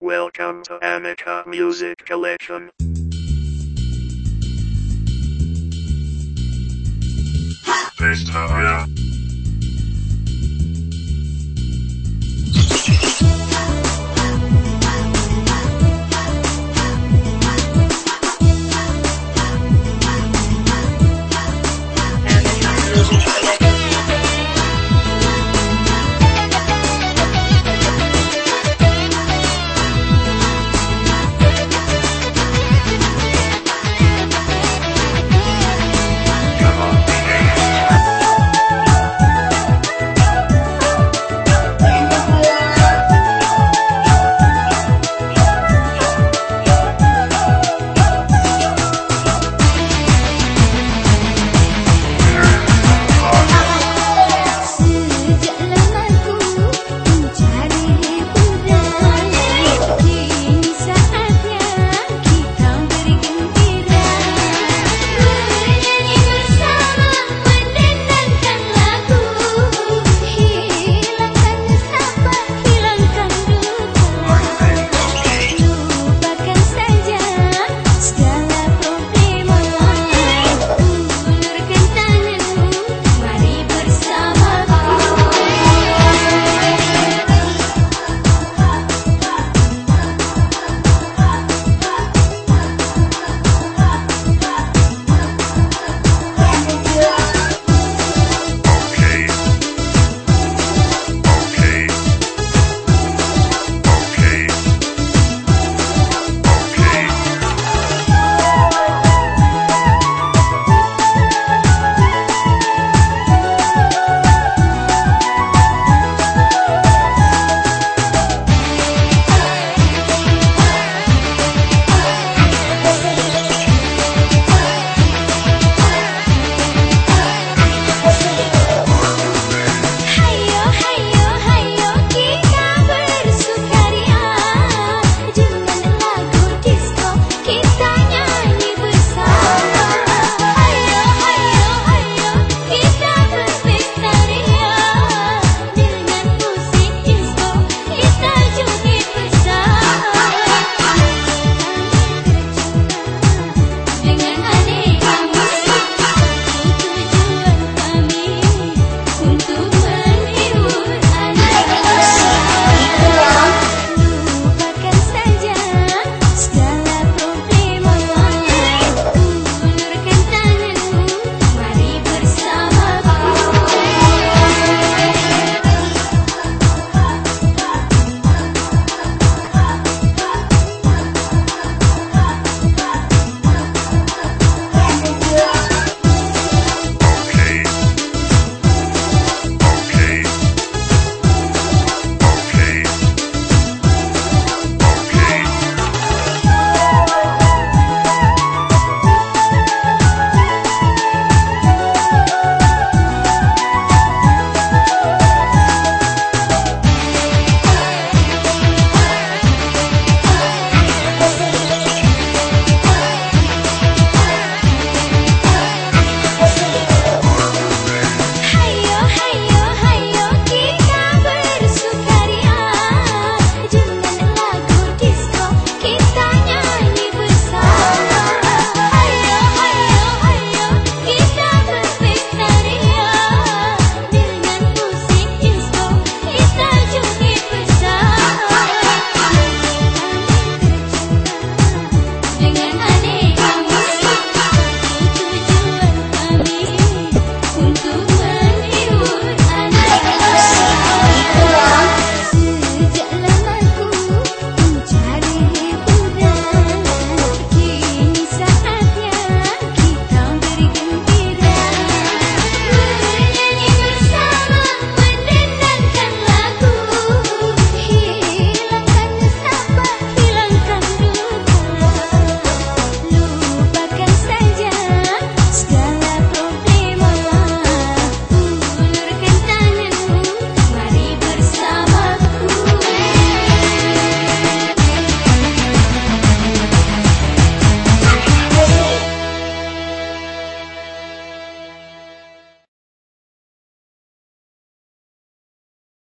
Welcome to Amica Music Collection.